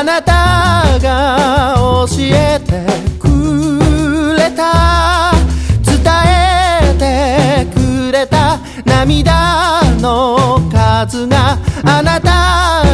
あなたが教えてくれた伝えてくれた涙の数があなた